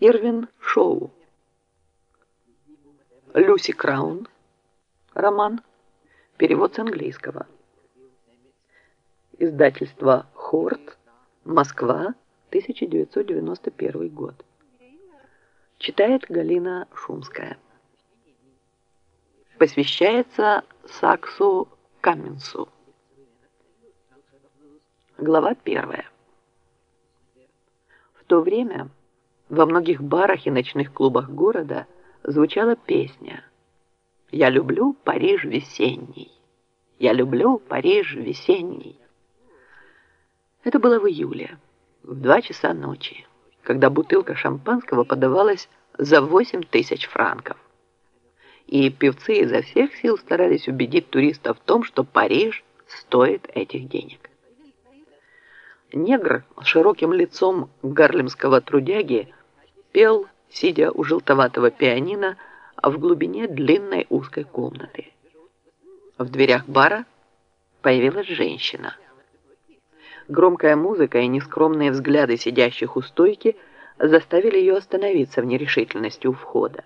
Ирвин Шоу. Люси Краун. Роман. Перевод с английского. Издательство Хорт. Москва. 1991 год. Читает Галина Шумская. Посвящается Саксу Каменсу. Глава первая. В то время во многих барах и ночных клубах города звучала песня «Я люблю Париж весенний, я люблю Париж весенний». Это было в июле, в два часа ночи, когда бутылка шампанского подавалась за восемь тысяч франков. И певцы изо всех сил старались убедить туристов в том, что Париж стоит этих денег. Негр с широким лицом гарлемского трудяги пел, сидя у желтоватого пианино в глубине длинной узкой комнаты. В дверях бара появилась женщина. Громкая музыка и нескромные взгляды сидящих у стойки заставили ее остановиться в нерешительности у входа.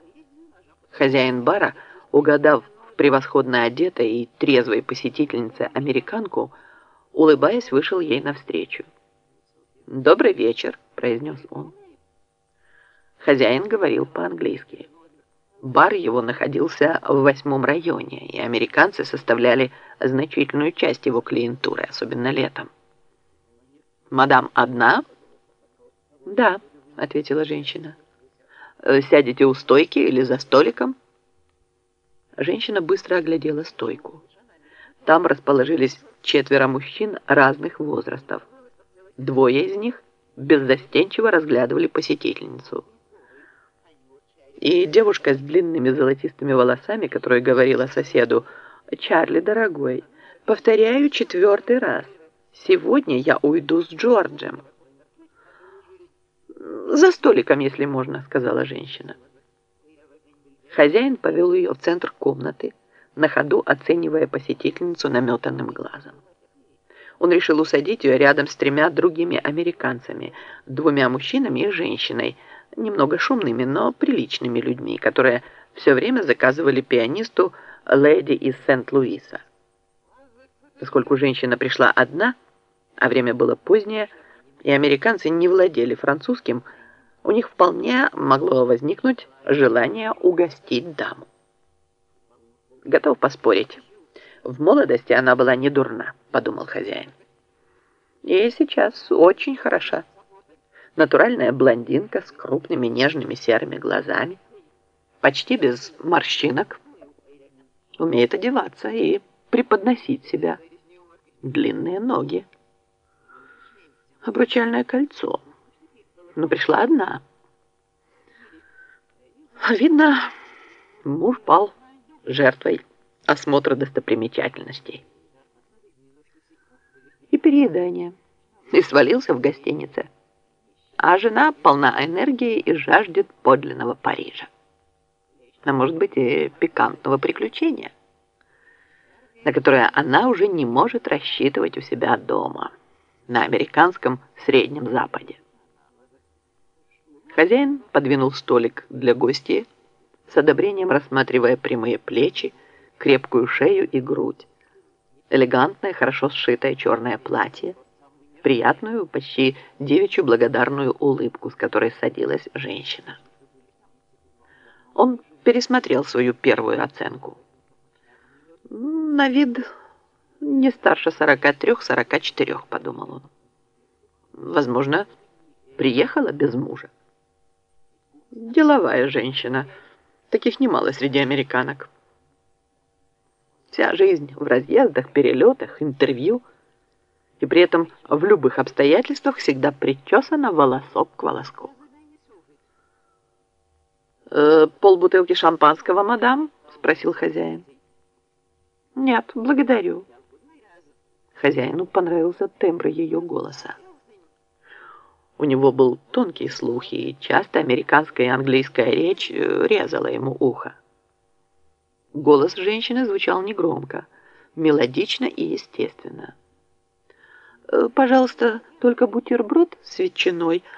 Хозяин бара, угадав в превосходно одетой и трезвой посетительнице американку, улыбаясь, вышел ей навстречу. «Добрый вечер», — произнес он. Хозяин говорил по-английски. Бар его находился в восьмом районе, и американцы составляли значительную часть его клиентуры, особенно летом. «Мадам одна?» «Да», — ответила женщина. «Сядете у стойки или за столиком?» Женщина быстро оглядела стойку. Там расположились четверо мужчин разных возрастов. Двое из них беззастенчиво разглядывали посетительницу – и девушка с длинными золотистыми волосами, которая говорила соседу, «Чарли, дорогой, повторяю четвертый раз, сегодня я уйду с Джорджем». «За столиком, если можно», — сказала женщина. Хозяин повел ее в центр комнаты, на ходу оценивая посетительницу наметанным глазом. Он решил усадить ее рядом с тремя другими американцами, двумя мужчинами и женщиной, немного шумными, но приличными людьми, которые все время заказывали пианисту леди из Сент-Луиса. Поскольку женщина пришла одна, а время было позднее, и американцы не владели французским, у них вполне могло возникнуть желание угостить даму. Готов поспорить. В молодости она была не дурна, подумал хозяин. И сейчас очень хороша натуральная блондинка с крупными нежными серыми глазами, почти без морщинок, умеет одеваться и преподносить себя. Длинные ноги. Обручальное кольцо. Но пришла одна. Видно, муж пал жертвой осмотра достопримечательностей. И переедание. И свалился в гостинице а жена полна энергии и жаждет подлинного Парижа. А может быть и пикантного приключения, на которое она уже не может рассчитывать у себя дома, на американском Среднем Западе. Хозяин подвинул столик для гостей, с одобрением рассматривая прямые плечи, крепкую шею и грудь, элегантное, хорошо сшитое черное платье, приятную, почти девичью благодарную улыбку, с которой садилась женщина. Он пересмотрел свою первую оценку. На вид не старше 43-44, подумал он. Возможно, приехала без мужа. Деловая женщина. Таких немало среди американок. Вся жизнь в разъездах, перелетах, интервью – и при этом в любых обстоятельствах всегда причесана волосок к волоску. «Э, «Полбутылки шампанского, мадам?» – спросил хозяин. «Нет, благодарю». Хозяину понравился тембр ее голоса. У него был тонкий слух, и часто американская и английская речь э, резала ему ухо. Голос женщины звучал негромко, мелодично и естественно. Э, пожалуйста, только бутерброд с ветчиной,